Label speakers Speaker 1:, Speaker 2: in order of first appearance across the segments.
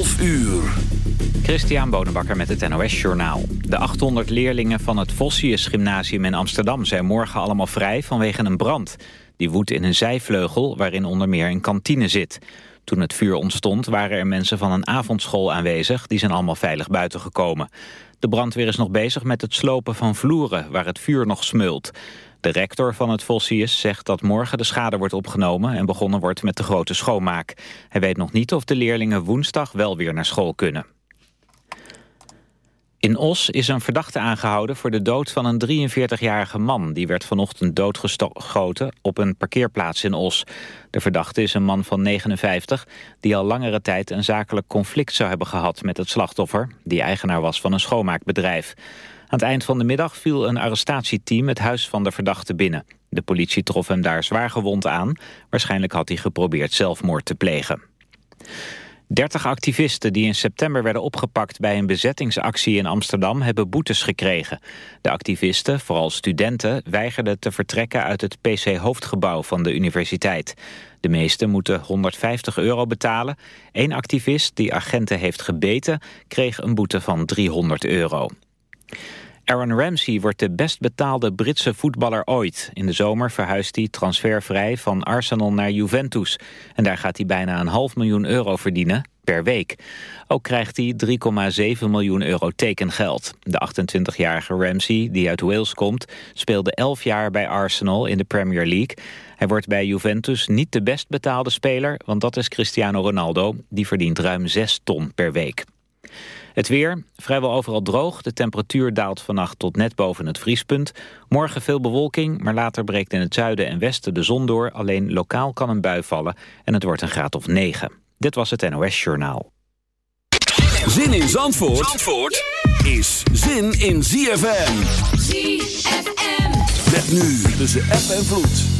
Speaker 1: 12 uur.
Speaker 2: Christian Bonenbakker met het NOS Journaal. De 800 leerlingen van het Vossius Gymnasium in Amsterdam... zijn morgen allemaal vrij vanwege een brand. Die woedt in een zijvleugel waarin onder meer een kantine zit. Toen het vuur ontstond waren er mensen van een avondschool aanwezig... die zijn allemaal veilig buiten gekomen. De brandweer is nog bezig met het slopen van vloeren... waar het vuur nog smeult. De rector van het Vossius zegt dat morgen de schade wordt opgenomen... en begonnen wordt met de grote schoonmaak. Hij weet nog niet of de leerlingen woensdag wel weer naar school kunnen. In Os is een verdachte aangehouden voor de dood van een 43-jarige man. Die werd vanochtend doodgeschoten op een parkeerplaats in Os. De verdachte is een man van 59 die al langere tijd een zakelijk conflict zou hebben gehad met het slachtoffer. Die eigenaar was van een schoonmaakbedrijf. Aan het eind van de middag viel een arrestatieteam het huis van de verdachte binnen. De politie trof hem daar zwaar gewond aan. Waarschijnlijk had hij geprobeerd zelfmoord te plegen. 30 activisten die in september werden opgepakt bij een bezettingsactie in Amsterdam hebben boetes gekregen. De activisten, vooral studenten, weigerden te vertrekken uit het PC-hoofdgebouw van de universiteit. De meesten moeten 150 euro betalen. Eén activist die agenten heeft gebeten kreeg een boete van 300 euro. Aaron Ramsey wordt de best betaalde Britse voetballer ooit. In de zomer verhuist hij transfervrij van Arsenal naar Juventus. En daar gaat hij bijna een half miljoen euro verdienen per week. Ook krijgt hij 3,7 miljoen euro tekengeld. De 28-jarige Ramsey, die uit Wales komt, speelde 11 jaar bij Arsenal in de Premier League. Hij wordt bij Juventus niet de best betaalde speler, want dat is Cristiano Ronaldo. Die verdient ruim 6 ton per week. Het weer, vrijwel overal droog. De temperatuur daalt vannacht tot net boven het vriespunt. Morgen veel bewolking, maar later breekt in het zuiden en westen de zon door. Alleen lokaal kan een bui vallen en het wordt een graad of 9. Dit was het NOS Journaal.
Speaker 1: Zin in Zandvoort, Zandvoort is zin in ZFM.
Speaker 3: ZFM.
Speaker 1: Met nu tussen app en vloed.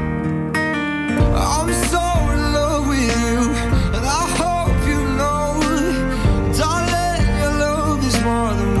Speaker 4: more than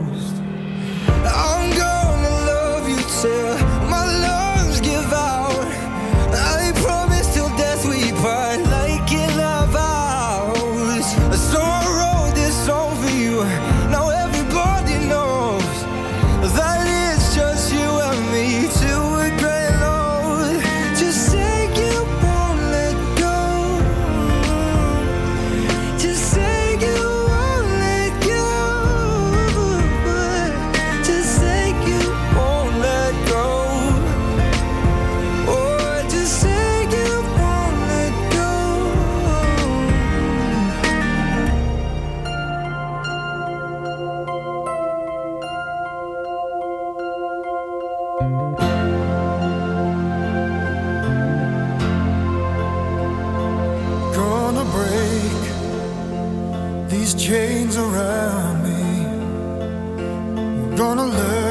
Speaker 5: these chains around me. I'm gonna learn.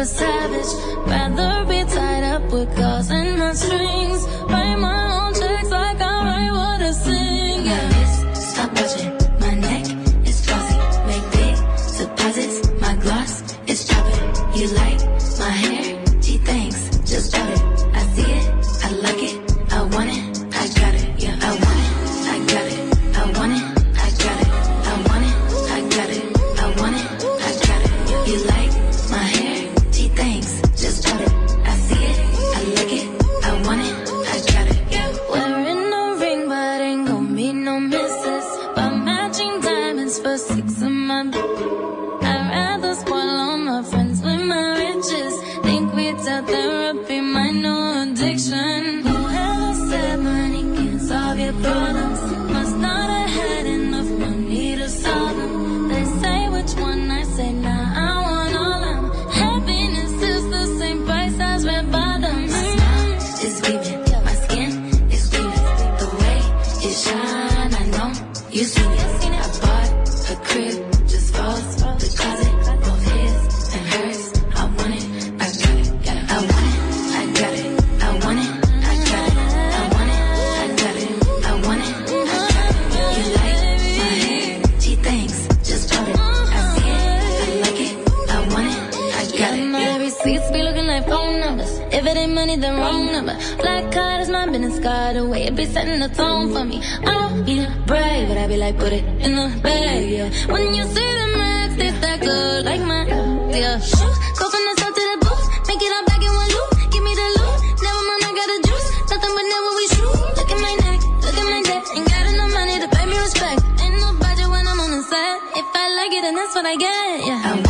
Speaker 5: a savage. Rather be
Speaker 6: tied up with cause and not strings. that's what I get. Yeah.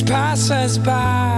Speaker 7: Let pass us by.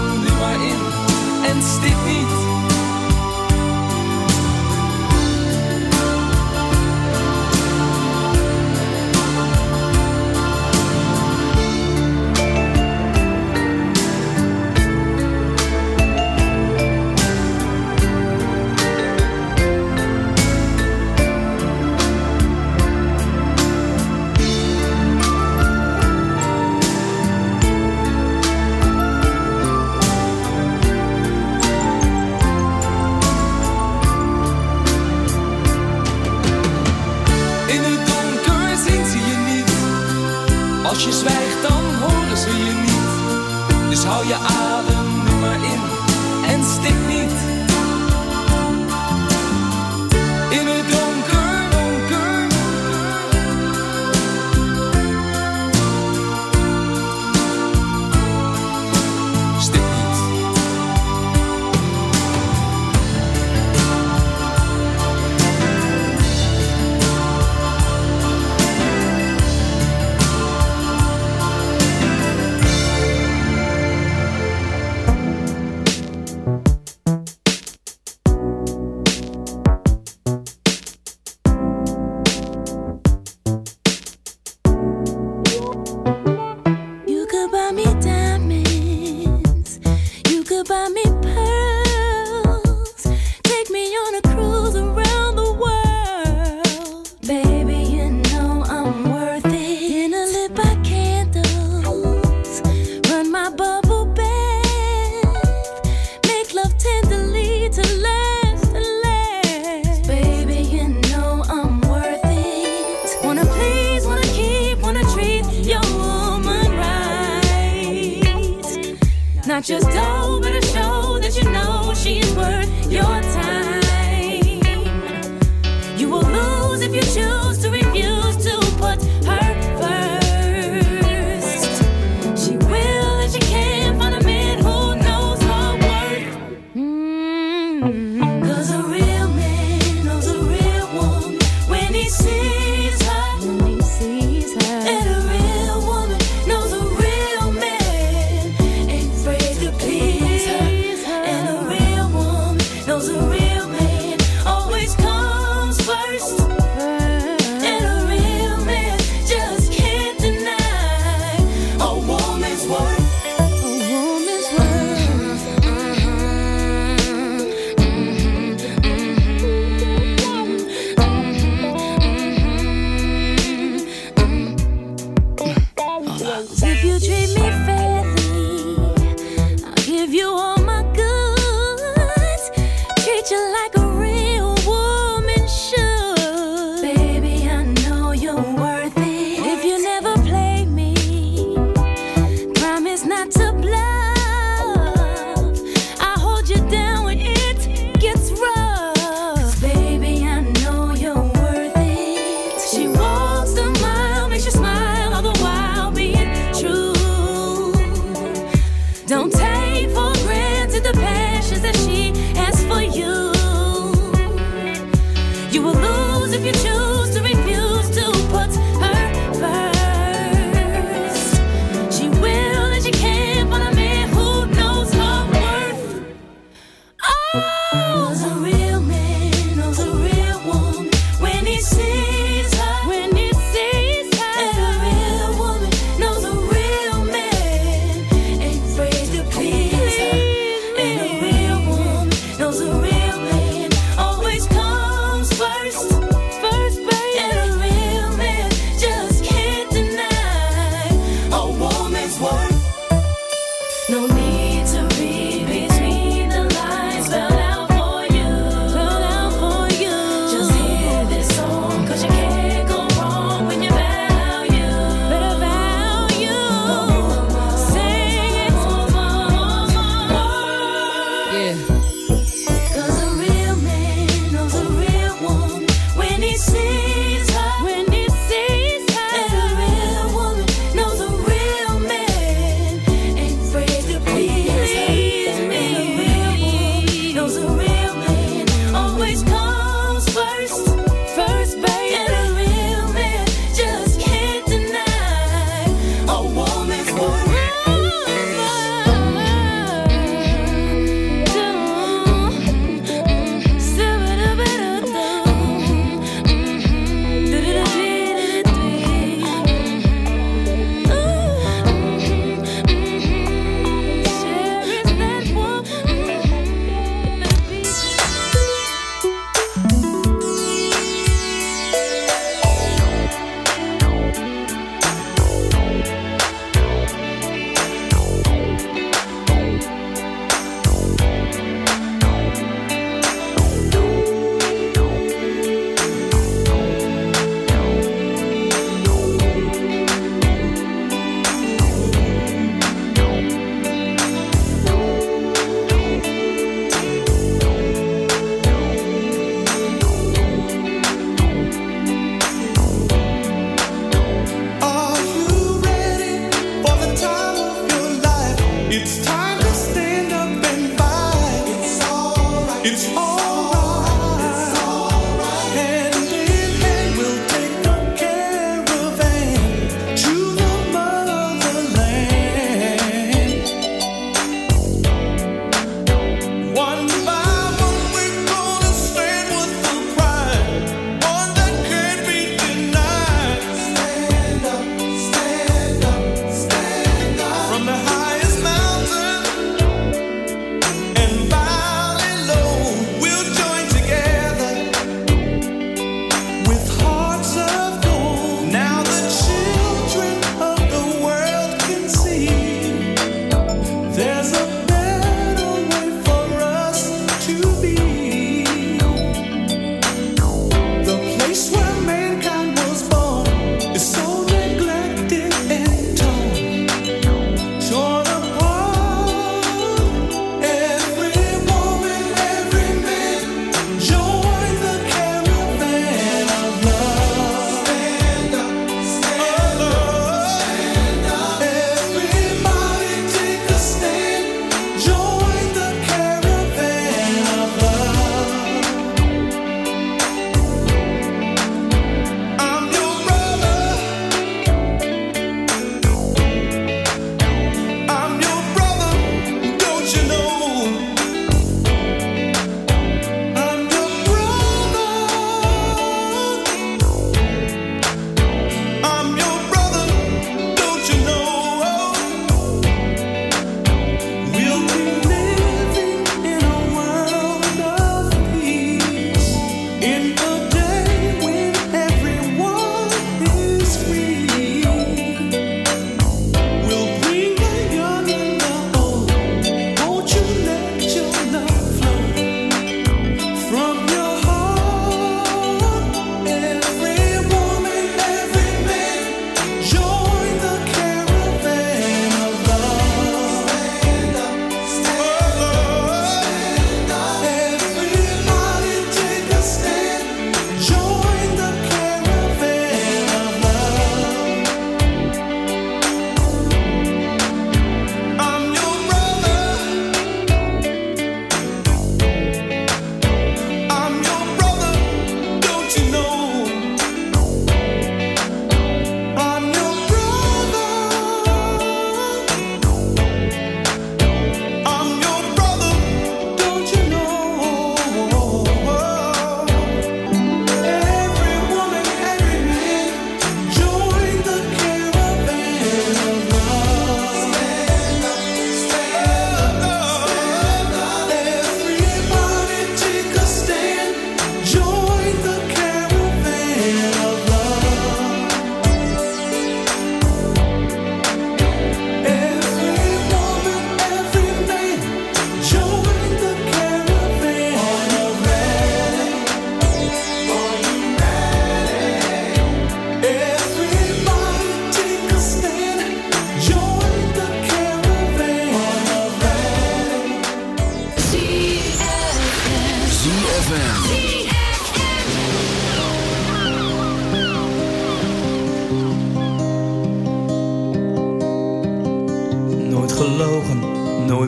Speaker 8: en stik niet.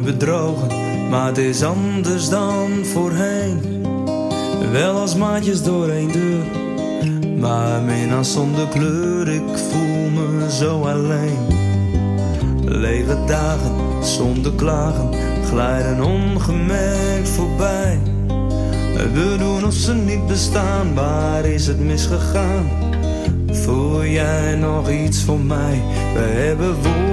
Speaker 9: Bedrogen, maar het is anders dan voorheen. Wel als maatjes door één deur, maar minnaar zonder kleur, ik voel me zo alleen. Lege dagen zonder klagen glijden ongemerkt voorbij. We doen of ze niet bestaan, waar is het misgegaan? Voel jij nog iets voor mij? We hebben woorden